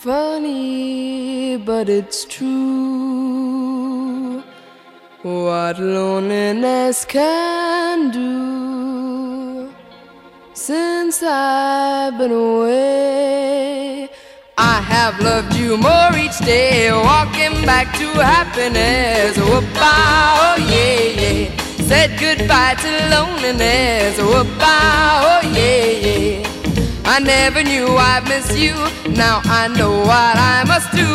Funny, but it's true. What loneliness can do. Since I've been away, I have loved you more each day. Walking back to happiness. Whoop-ah, oh yeah, yeah. Said goodbye to loneliness. Whoop-ah, oh yeah, yeah. I never knew I'd miss you. Now I know what I must do.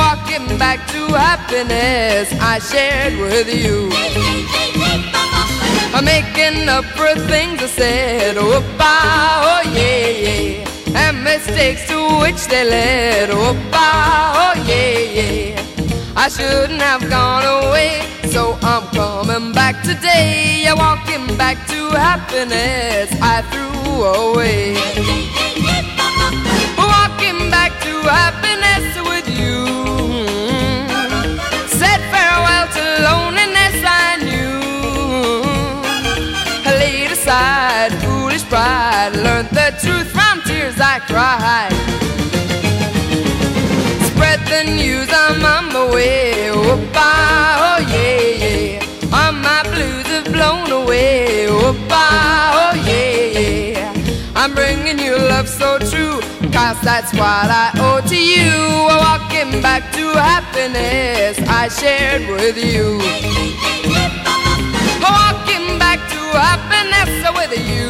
Walking back to happiness I shared with you. I'm making up for things I said. Oh, oh yeah, yeah. And mistakes to which they led. Oh, oh yeah, yeah. I shouldn't have gone away, so I'm coming back today. I'm walking back to happiness I threw away. Pride, learned the truth from tears I cried. Spread the news, I'm on my way. Oh, ah, bye, oh yeah, yeah. All my blues have blown away. Oh, ah, bye, oh yeah, yeah. I'm bringing you love so true, cause that's what I owe to you. Walking back to happiness I shared with you. Walking back to happiness with you.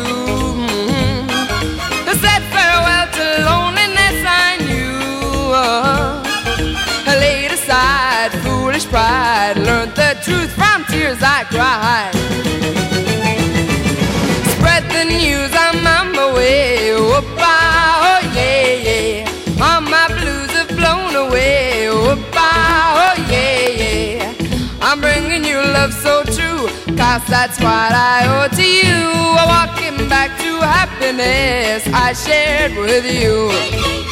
Foolish pride, learned the truth from tears I cried. Spread the news, I'm on my way. Oh, oh yeah, yeah. All my blues have blown away. Oh, oh yeah, yeah. I'm bringing you love so true, cause that's what I owe to you. Walking back to happiness I shared with you.